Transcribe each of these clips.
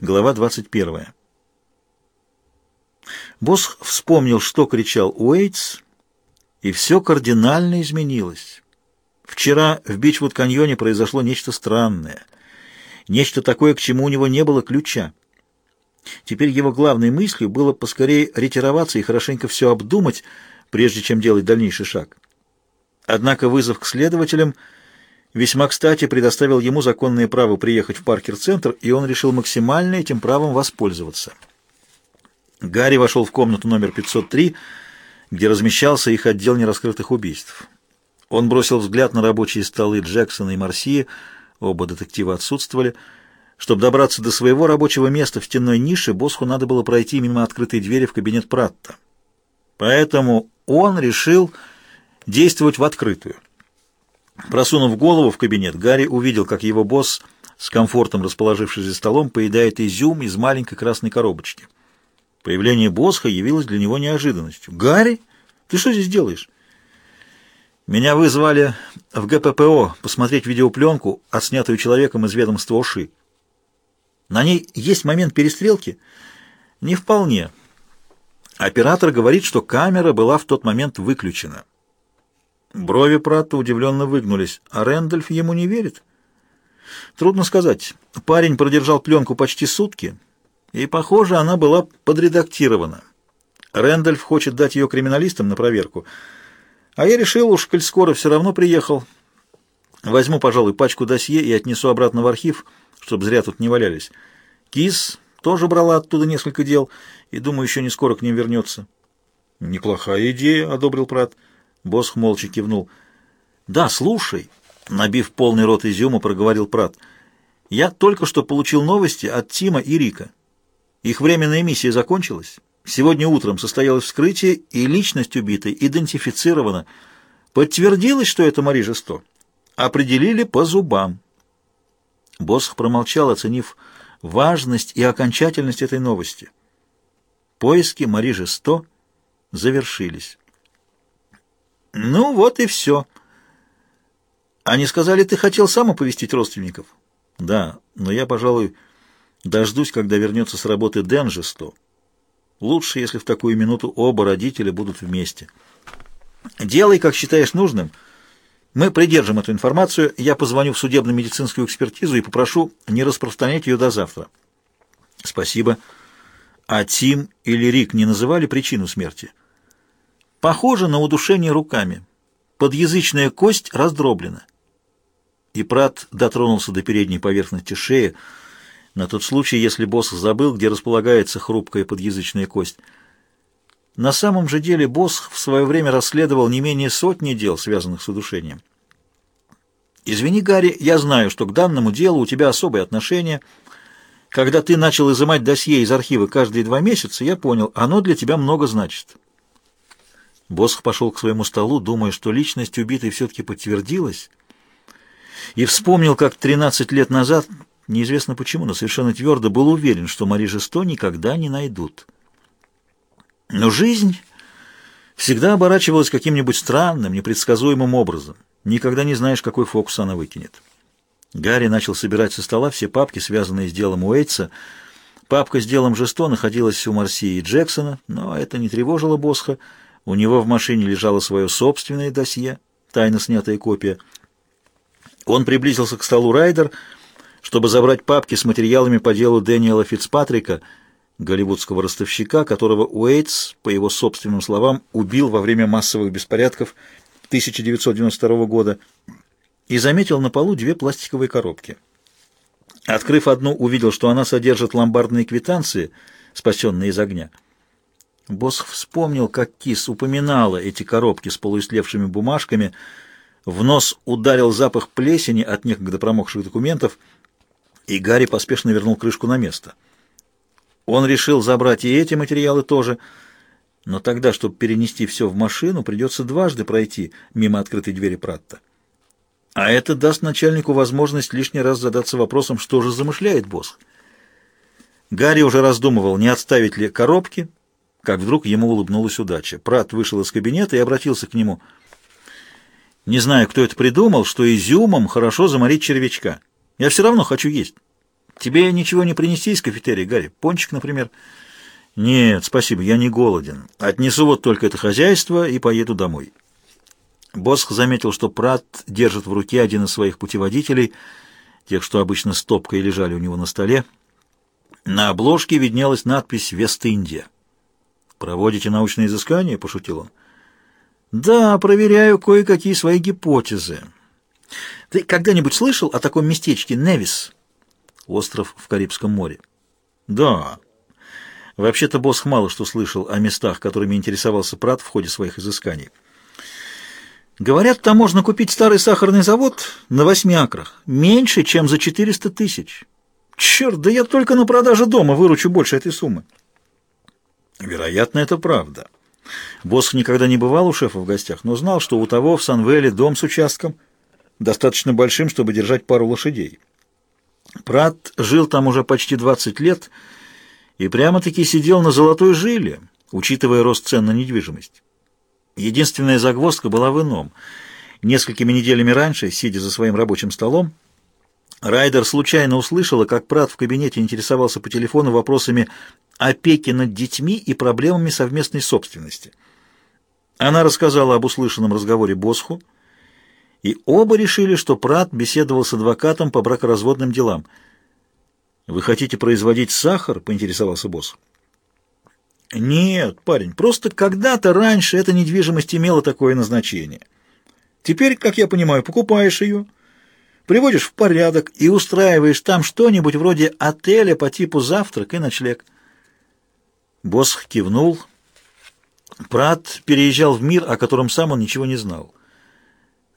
Глава 21. Босс вспомнил, что кричал Уэйтс, и все кардинально изменилось. Вчера в Бичвуд-каньоне произошло нечто странное, нечто такое, к чему у него не было ключа. Теперь его главной мыслью было поскорее ретироваться и хорошенько все обдумать, прежде чем делать дальнейший шаг. Однако вызов к следователям весьма кстати предоставил ему законное право приехать в Паркер-центр, и он решил максимально этим правом воспользоваться. Гарри вошел в комнату номер 503, где размещался их отдел нераскрытых убийств. Он бросил взгляд на рабочие столы Джексона и Марсии, оба детектива отсутствовали. Чтобы добраться до своего рабочего места в стенной нише, Босху надо было пройти мимо открытой двери в кабинет Пратта. Поэтому он решил действовать в открытую. Просунув голову в кабинет, Гарри увидел, как его босс, с комфортом расположившись за столом, поедает изюм из маленькой красной коробочки. Появление Босха явилось для него неожиданностью. «Гарри, ты что здесь делаешь?» «Меня вызвали в ГППО посмотреть видеопленку, отснятую человеком из ведомства ОШИ. На ней есть момент перестрелки?» «Не вполне. Оператор говорит, что камера была в тот момент выключена». Брови Пратта удивленно выгнулись. А Рэндольф ему не верит? Трудно сказать. Парень продержал пленку почти сутки, и, похоже, она была подредактирована. Рэндольф хочет дать ее криминалистам на проверку. А я решил, уж, коль скоро все равно приехал, возьму, пожалуй, пачку досье и отнесу обратно в архив, чтобы зря тут не валялись. Кис тоже брала оттуда несколько дел, и, думаю, еще не скоро к ним вернется. «Неплохая идея», — одобрил Прат. Босх молча кивнул. «Да, слушай», — набив полный рот изюма, проговорил Прат. «Я только что получил новости от Тима и Рика. Их временная миссия закончилась. Сегодня утром состоялось вскрытие, и личность убитой идентифицирована. Подтвердилось, что это Мари Жесто. Определили по зубам». Босх промолчал, оценив важность и окончательность этой новости. Поиски Мари Жесто завершились. Ну вот и все. Они сказали, ты хотел сам оповестить родственников? Да, но я, пожалуй, дождусь, когда вернется с работы Дэн Жесто. Лучше, если в такую минуту оба родителя будут вместе. Делай, как считаешь нужным. Мы придержим эту информацию. Я позвоню в судебно-медицинскую экспертизу и попрошу не распространять ее до завтра. Спасибо. А Тим или Рик не называли причину смерти? Похоже на удушение руками. Подъязычная кость раздроблена. И Прат дотронулся до передней поверхности шеи, на тот случай, если босс забыл, где располагается хрупкая подъязычная кость. На самом же деле босс в свое время расследовал не менее сотни дел, связанных с удушением. «Извини, Гарри, я знаю, что к данному делу у тебя особое отношение. Когда ты начал изымать досье из архива каждые два месяца, я понял, оно для тебя много значит. Босх пошел к своему столу, думая, что личность убитой все-таки подтвердилась, и вспомнил, как 13 лет назад, неизвестно почему, но совершенно твердо был уверен, что Мари Жесто никогда не найдут. Но жизнь всегда оборачивалась каким-нибудь странным, непредсказуемым образом. Никогда не знаешь, какой фокус она выкинет. Гарри начал собирать со стола все папки, связанные с делом Уэйтса. Папка с делом Жесто находилась у Марсии и Джексона, но это не тревожило Босха, у него в машине лежало свое собственное досье, тайно снятая копия. Он приблизился к столу Райдер, чтобы забрать папки с материалами по делу Дэниела Фицпатрика, голливудского ростовщика, которого Уэйтс, по его собственным словам, убил во время массовых беспорядков 1992 года, и заметил на полу две пластиковые коробки. Открыв одну, увидел, что она содержит ломбардные квитанции, спасенные из огня. Босс вспомнил, как кис упоминала эти коробки с полуистлевшими бумажками. В нос ударил запах плесени от некогда промокших документов, и Гарри поспешно вернул крышку на место. Он решил забрать и эти материалы тоже, но тогда, чтобы перенести все в машину, придется дважды пройти мимо открытой двери Пратта. А это даст начальнику возможность лишний раз задаться вопросом, что же замышляет босс. Гарри уже раздумывал, не отставить ли коробки, как вдруг ему улыбнулась удача. Прат вышел из кабинета и обратился к нему. «Не знаю, кто это придумал, что изюмом хорошо заморить червячка. Я все равно хочу есть. Тебе ничего не принести из кафетерии, Гарри? Пончик, например?» «Нет, спасибо, я не голоден. Отнесу вот только это хозяйство и поеду домой». Босх заметил, что Прат держит в руке один из своих путеводителей, тех, что обычно стопкой лежали у него на столе. На обложке виднелась надпись «Вест-Индия». «Проводите научные изыскания?» — пошутил он. «Да, проверяю кое-какие свои гипотезы. Ты когда-нибудь слышал о таком местечке Невис?» Остров в Карибском море. «Да». Вообще-то Босх мало что слышал о местах, которыми интересовался Прат в ходе своих изысканий. Говорят, там можно купить старый сахарный завод на восьми акрах. Меньше, чем за 400 тысяч. Черт, да я только на продаже дома выручу больше этой суммы. Вероятно, это правда. Босх никогда не бывал у шефа в гостях, но знал, что у того в Санвеле дом с участком, достаточно большим, чтобы держать пару лошадей. Прат жил там уже почти 20 лет и прямо-таки сидел на золотой жиле, учитывая рост цен на недвижимость. Единственная загвоздка была в ином. Несколькими неделями раньше, сидя за своим рабочим столом, Райдер случайно услышала, как Прат в кабинете интересовался по телефону вопросами опеки над детьми и проблемами совместной собственности. Она рассказала об услышанном разговоре Босху, и оба решили, что Прат беседовал с адвокатом по бракоразводным делам. «Вы хотите производить сахар?» — поинтересовался Босх. Нет, парень, просто когда-то раньше эта недвижимость имела такое назначение. Теперь, как я понимаю, покупаешь ее, приводишь в порядок и устраиваешь там что-нибудь вроде отеля по типу завтрак и ночлег. Босх кивнул. Прат переезжал в мир, о котором сам он ничего не знал.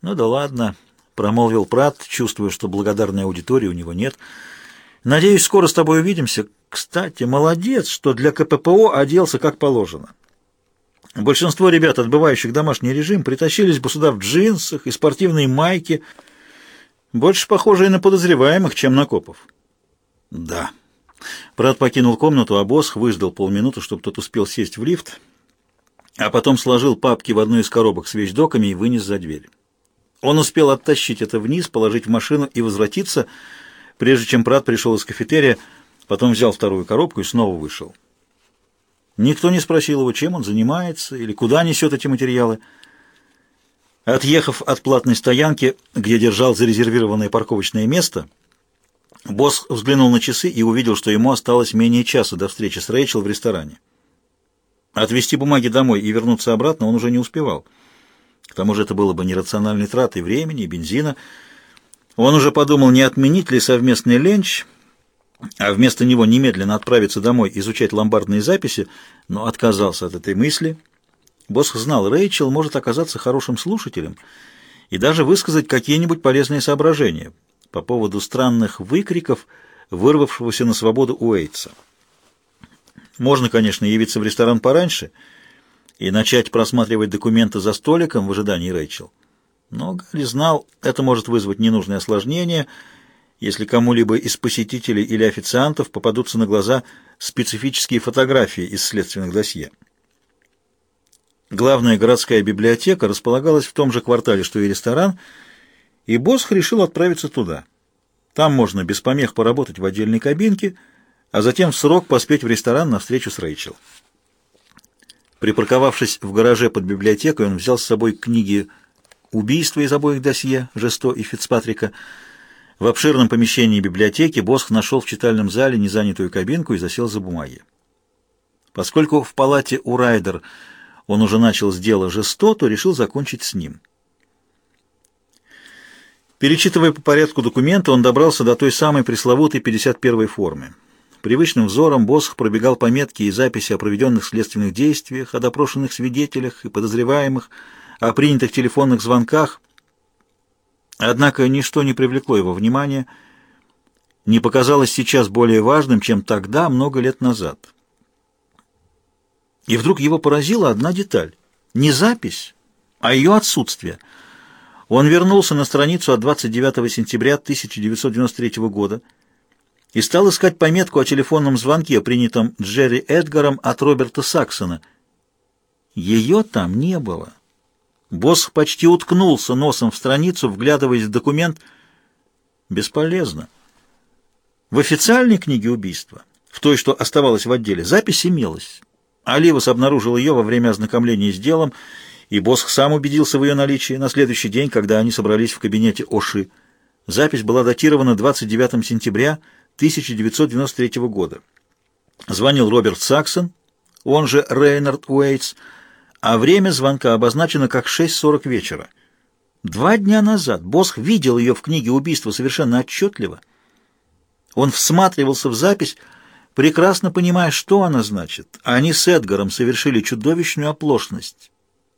«Ну да ладно», — промолвил Прат, чувствуя, что благодарной аудитории у него нет. «Надеюсь, скоро с тобой увидимся. Кстати, молодец, что для КППО оделся как положено. Большинство ребят, отбывающих домашний режим, притащились бы сюда в джинсах и спортивной майке, больше похожие на подозреваемых, чем на копов. Да. Брат покинул комнату, а босс выждал полминуты, чтобы тот успел сесть в лифт, а потом сложил папки в одну из коробок с вещдоками и вынес за дверь. Он успел оттащить это вниз, положить в машину и возвратиться, прежде чем Прат пришел из кафетерия, Потом взял вторую коробку и снова вышел. Никто не спросил его, чем он занимается или куда несет эти материалы. Отъехав от платной стоянки, где держал зарезервированное парковочное место, босс взглянул на часы и увидел, что ему осталось менее часа до встречи с Рэйчел в ресторане. Отвезти бумаги домой и вернуться обратно он уже не успевал. К тому же это было бы нерациональной тратой времени и бензина. Он уже подумал, не отменить ли совместный ленч, а вместо него немедленно отправиться домой изучать ломбардные записи, но отказался от этой мысли. Босх знал, Рэйчел может оказаться хорошим слушателем и даже высказать какие-нибудь полезные соображения по поводу странных выкриков, вырвавшегося на свободу Уэйтса. Можно, конечно, явиться в ресторан пораньше и начать просматривать документы за столиком в ожидании Рэйчел. Но Гарри знал, это может вызвать ненужные осложнения – если кому-либо из посетителей или официантов попадутся на глаза специфические фотографии из следственных досье. Главная городская библиотека располагалась в том же квартале, что и ресторан, и Босх решил отправиться туда. Там можно без помех поработать в отдельной кабинке, а затем в срок поспеть в ресторан на встречу с Рэйчел. Припарковавшись в гараже под библиотекой, он взял с собой книги «Убийства из обоих досье» Жесто и Фицпатрика, в обширном помещении библиотеки Босх нашел в читальном зале незанятую кабинку и засел за бумаги. Поскольку в палате у Райдер он уже начал с дела жесто, то решил закончить с ним. Перечитывая по порядку документы, он добрался до той самой пресловутой 51-й формы. Привычным взором Босх пробегал пометки и записи о проведенных следственных действиях, о допрошенных свидетелях и подозреваемых, о принятых телефонных звонках – Однако ничто не привлекло его внимания, не показалось сейчас более важным, чем тогда, много лет назад. И вдруг его поразила одна деталь. Не запись, а ее отсутствие. Он вернулся на страницу от 29 сентября 1993 года и стал искать пометку о телефонном звонке, принятом Джерри Эдгаром от Роберта Саксона. Ее там не было. Босс почти уткнулся носом в страницу, вглядываясь в документ. Бесполезно. В официальной книге убийства, в той, что оставалась в отделе, запись имелась. Оливас обнаружил ее во время ознакомления с делом, и Босх сам убедился в ее наличии на следующий день, когда они собрались в кабинете Оши. Запись была датирована 29 сентября 1993 года. Звонил Роберт Саксон, он же Рейнард Уэйтс, а время звонка обозначено как 6.40 вечера. Два дня назад Босх видел ее в книге убийства совершенно отчетливо. Он всматривался в запись, прекрасно понимая, что она значит. Они с Эдгаром совершили чудовищную оплошность.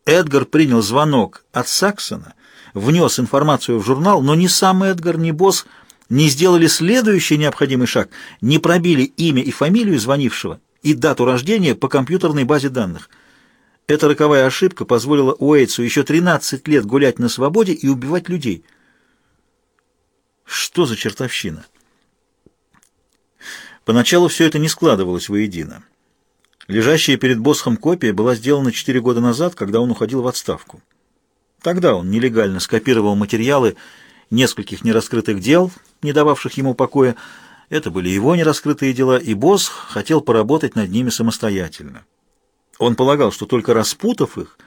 Эдгар принял звонок от Саксона, внес информацию в журнал, но ни сам Эдгар, ни босс не сделали следующий необходимый шаг, не пробили имя и фамилию звонившего и дату рождения по компьютерной базе данных. Эта роковая ошибка позволила Уэйтсу еще 13 лет гулять на свободе и убивать людей. Что за чертовщина? Поначалу все это не складывалось воедино. Лежащая перед Босхом копия была сделана 4 года назад, когда он уходил в отставку. Тогда он нелегально скопировал материалы нескольких нераскрытых дел, не дававших ему покоя. Это были его нераскрытые дела, и Босх хотел поработать над ними самостоятельно. Он полагал, что только распутав их,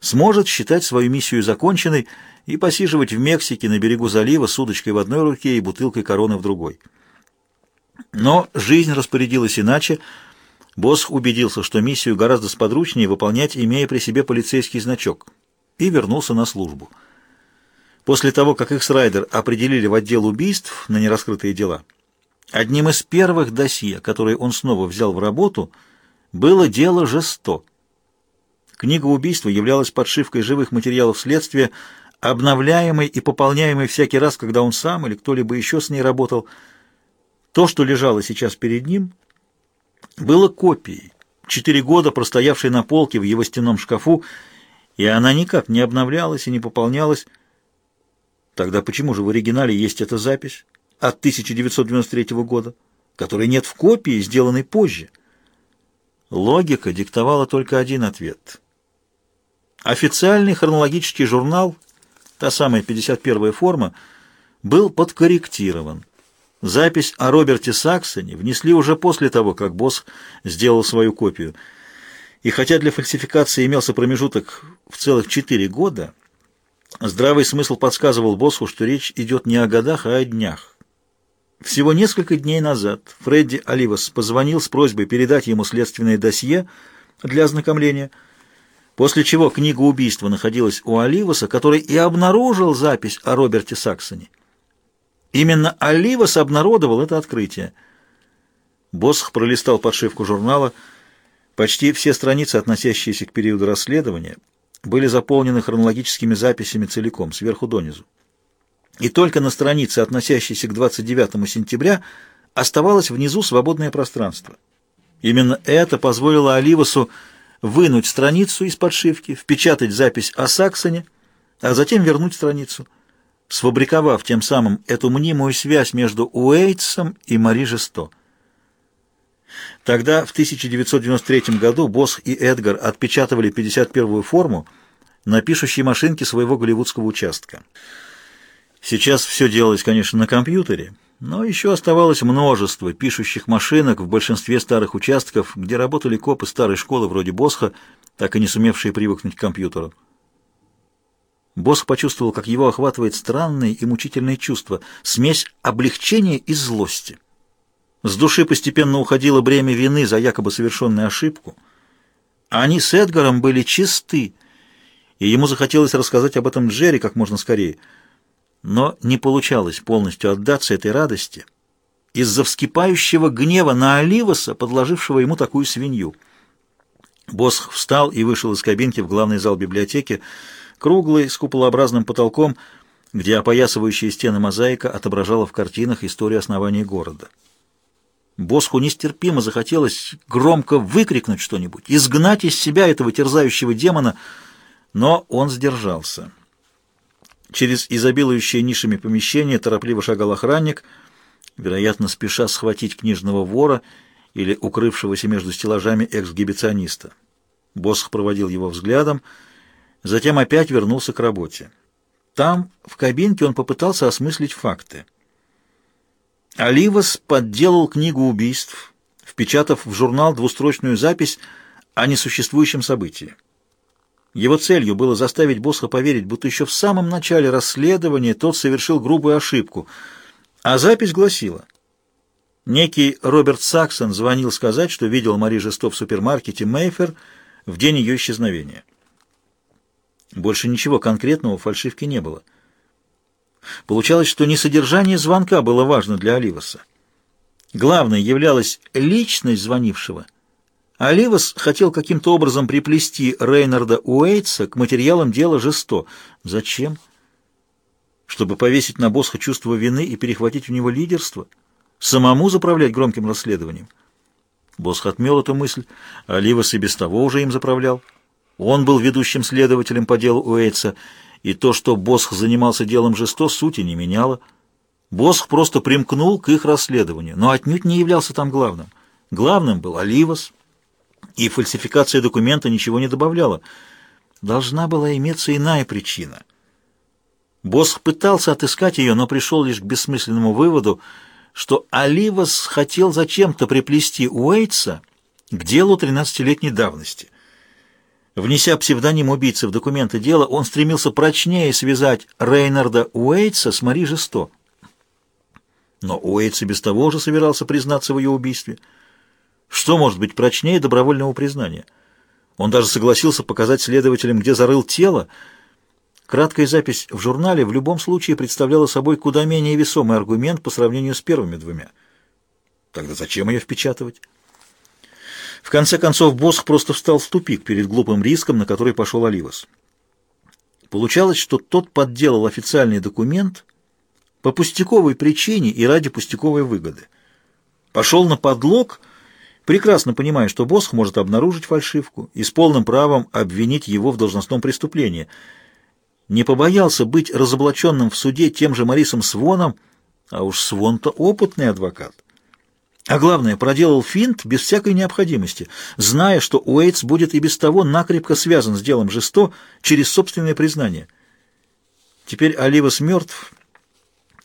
сможет считать свою миссию законченной и посиживать в Мексике на берегу залива с удочкой в одной руке и бутылкой короны в другой. Но жизнь распорядилась иначе. Босх убедился, что миссию гораздо сподручнее выполнять, имея при себе полицейский значок, и вернулся на службу. После того, как их с Райдер определили в отдел убийств на нераскрытые дела, одним из первых досье, которые он снова взял в работу, было дело Жесто. Книга убийства являлась подшивкой живых материалов следствия, обновляемой и пополняемой всякий раз, когда он сам или кто-либо еще с ней работал – то, что лежало сейчас перед ним, было копией, четыре года простоявшей на полке в его стенном шкафу, и она никак не обновлялась и не пополнялась. Тогда почему же в оригинале есть эта запись от 1993 года, которой нет в копии, сделанной позже? Логика диктовала только один ответ. Официальный хронологический журнал, та самая 51-я форма, был подкорректирован. Запись о Роберте Саксоне внесли уже после того, как босс сделал свою копию. И хотя для фальсификации имелся промежуток в целых четыре года, здравый смысл подсказывал боссу, что речь идет не о годах, а о днях. Всего несколько дней назад Фредди Оливас позвонил с просьбой передать ему следственное досье для ознакомления, после чего книга убийства находилась у Оливаса, который и обнаружил запись о Роберте Саксоне. Именно Оливас обнародовал это открытие. Босх пролистал подшивку журнала. Почти все страницы, относящиеся к периоду расследования, были заполнены хронологическими записями целиком, сверху донизу. И только на странице, относящейся к 29 сентября, оставалось внизу свободное пространство. Именно это позволило Оливасу вынуть страницу из подшивки, впечатать запись о Саксоне, а затем вернуть страницу – сфабриковав тем самым эту мнимую связь между Уэйтсом и Мари Жесто. Тогда, в 1993 году, Босс и Эдгар отпечатывали 51-ю форму на пишущей машинке своего голливудского участка. Сейчас все делалось, конечно, на компьютере, но еще оставалось множество пишущих машинок в большинстве старых участков, где работали копы старой школы вроде Босха, так и не сумевшие привыкнуть к компьютеру. Босх почувствовал, как его охватывает странное и мучительное чувство, смесь облегчения и злости. С души постепенно уходило бремя вины за якобы совершенную ошибку. Они с Эдгаром были чисты, и ему захотелось рассказать об этом Джерри как можно скорее. Но не получалось полностью отдаться этой радости из-за вскипающего гнева на Оливаса, подложившего ему такую свинью. Босх встал и вышел из кабинки в главный зал библиотеки, круглый, с куполообразным потолком, где опоясывающие стены мозаика отображала в картинах историю основания города. Босху нестерпимо захотелось громко выкрикнуть что-нибудь, изгнать из себя этого терзающего демона, но он сдержался. Через изобилующее нишами помещение торопливо шагал охранник, вероятно, спеша схватить книжного вора или укрывшегося между стеллажами эксгибициониста. Босх проводил его взглядом, Затем опять вернулся к работе. Там, в кабинке, он попытался осмыслить факты. Оливас подделал книгу убийств, впечатав в журнал двустрочную запись о несуществующем событии. Его целью было заставить Босха поверить, будто еще в самом начале расследования тот совершил грубую ошибку, а запись гласила Некий Роберт Саксон звонил сказать, что видел Мари Жесто в супермаркете Мейфер в день ее исчезновения. Больше ничего конкретного в фальшивке не было. Получалось, что не содержание звонка было важно для Оливаса. Главной являлась личность звонившего – Оливас хотел каким-то образом приплести Рейнарда Уэйтса к материалам дела Жесто. Зачем? Чтобы повесить на Босха чувство вины и перехватить у него лидерство? Самому заправлять громким расследованием? Босх отмел эту мысль, а Оливас и без того уже им заправлял. Он был ведущим следователем по делу Уэйтса, и то, что Босх занимался делом Жесто, сути не меняло. Босх просто примкнул к их расследованию, но отнюдь не являлся там главным. Главным был Оливас, и фальсификация документа ничего не добавляла. Должна была иметься иная причина. Босх пытался отыскать ее, но пришел лишь к бессмысленному выводу, что Оливас хотел зачем-то приплести Уэйтса к делу 13-летней давности. Внеся псевдоним убийцы в документы дела, он стремился прочнее связать Рейнарда Уэйтса с Мари Жесто. Но Уэйтс и без того уже собирался признаться в ее убийстве – что может быть прочнее добровольного признания? Он даже согласился показать следователям, где зарыл тело. Краткая запись в журнале в любом случае представляла собой куда менее весомый аргумент по сравнению с первыми двумя. Тогда зачем ее впечатывать? В конце концов, Босх просто встал в тупик перед глупым риском, на который пошел Оливас. Получалось, что тот подделал официальный документ по пустяковой причине и ради пустяковой выгоды. Пошел на подлог — прекрасно понимая, что Босх может обнаружить фальшивку и с полным правом обвинить его в должностном преступлении. Не побоялся быть разоблаченным в суде тем же Марисом Своном, а уж Свон-то опытный адвокат. А главное, проделал финт без всякой необходимости, зная, что Уэйтс будет и без того накрепко связан с делом Жесто через собственное признание. Теперь Оливас мертв,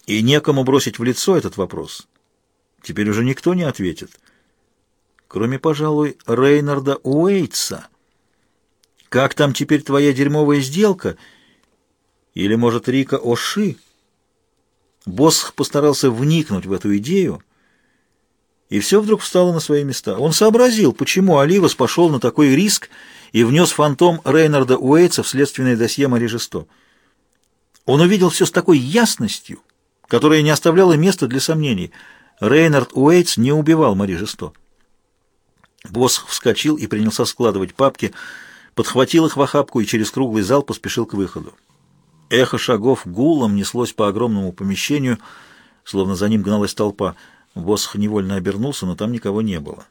и некому бросить в лицо этот вопрос. Теперь уже никто не ответит кроме, пожалуй, Рейнарда Уэйтса. Как там теперь твоя дерьмовая сделка? Или, может, Рика Оши? Босх постарался вникнуть в эту идею, и все вдруг встало на свои места. Он сообразил, почему Оливас пошел на такой риск и внес фантом Рейнарда Уэйтса в следственное досье Мари Жесто. Он увидел все с такой ясностью, которая не оставляла места для сомнений. Рейнард Уэйтс не убивал Мари Жесто. Босс вскочил и принялся складывать папки, подхватил их в охапку и через круглый зал поспешил к выходу. Эхо шагов гулом неслось по огромному помещению, словно за ним гналась толпа. Босх невольно обернулся, но там никого не было.